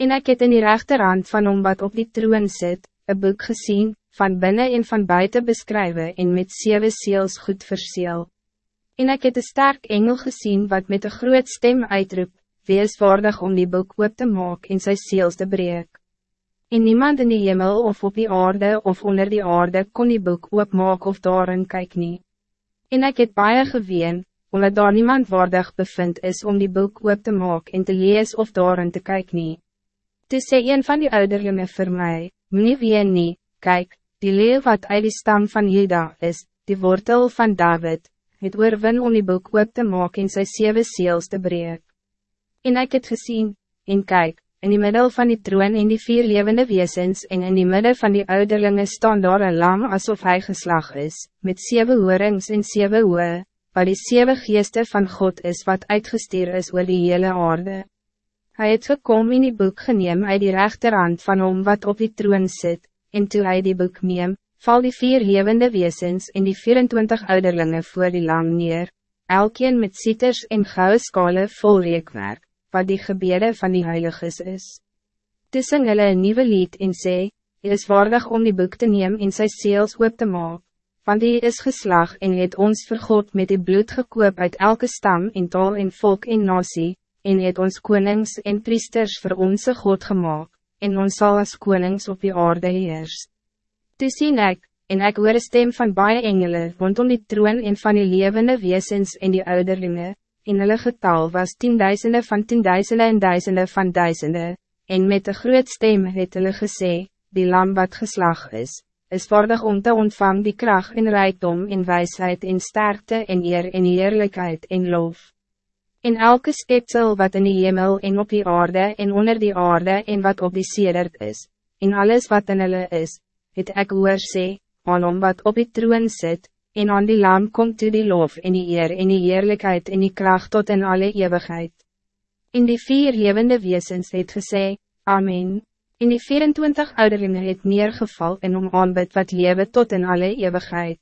En ik het in die rechterhand van hom wat op die troon zit, een boek gezien, van binnen en van buiten beschrijven en met zeven seels goed verseel. En ik het een sterk engel gezien wat met een groot stem uitroep, wees waardig om die boek op te maken en sy seels te breek. En niemand in die hemel of op die aarde of onder die aarde kon die boek opmaak of daarin kyk nie. En ik het baie geween, omdat daar niemand waardig bevind is om die boek op te maken en te lees of daarin te kyk nie. Toe sê een van die ouderlinge vir my, Meneer ween nie, kyk, die leeuw wat uit die stam van Juda is, die wortel van David, het oorwin om die boek op te maken en sy sewe seels te breek. En ik het gezien, en kijk, in die middel van die troon en die vier levende wezens en in die midden van die ouderlinge staan daar een lam alsof hij geslag is, met zeven hoorings en zeven oe, waar die zeven geeste van God is wat uitgestuur is oor die hele aarde. Hij het gekom in die boek geneem uit die rechterhand van hom wat op die troon zit, en toe hy die boek neem, val die vier levende wezens en die 24 ouderlinge voor die lam neer, elkeen met sieters en gouden skale vol reekwerk, wat die gebede van die heiliges is. Toe sing hulle een nieuwe lied en sê, Hy is waardig om die boek te neem en sy seels oop te maak, want die is geslag en het ons vir God met die bloed gekoop uit elke stam en taal en volk en nasie, en het ons konings en priesters voor onze God gemaakt, en ons zal als konings op die aarde heers. Toe sien ek, en ek hoor stem van baie engele, rondom die troon en van die levende wezens en die ouderlinge, en hulle getal was tienduisende van tienduisende en duisende van duisende, en met een groot stem het hulle gesê, die lam wat geslag is, is waardig om te ontvang die kracht en rijkdom en wijsheid en sterkte en eer en eerlijkheid en loof. In elke skepsel wat in die hemel en op die aarde en onder die aarde en wat op die sedert is, en alles wat in hulle is, het ek hoor sê, aan hom wat op die troon zit, en aan die lam komt toe die lof en die eer en die eerlijkheid en die kracht tot in alle eeuwigheid. In die vier levende wezens het gesê, Amen. In die 24 ouderlinge het neergeval en om aanbid wat lewe tot in alle eeuwigheid.